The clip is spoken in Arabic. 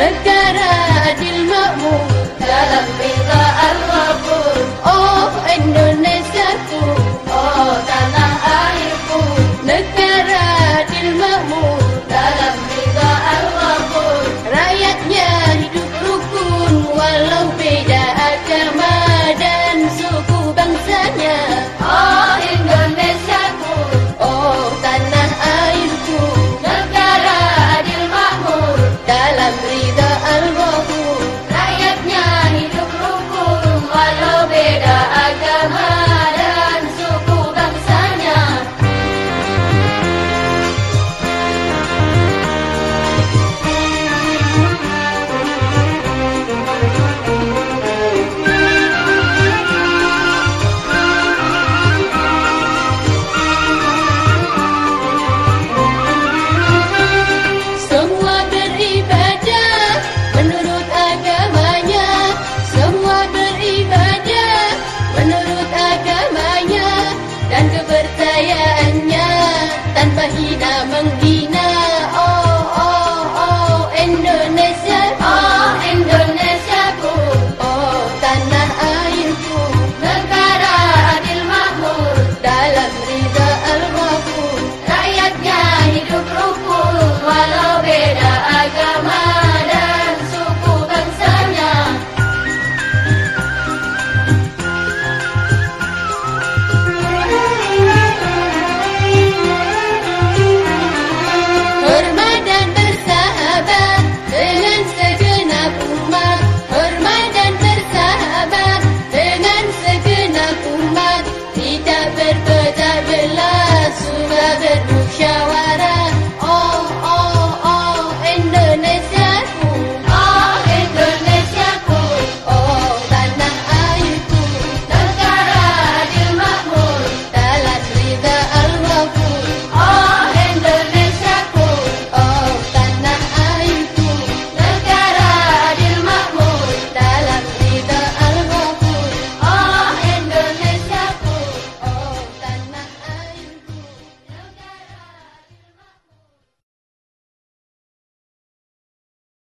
من كراجي المأمور تلبي ضاء الرب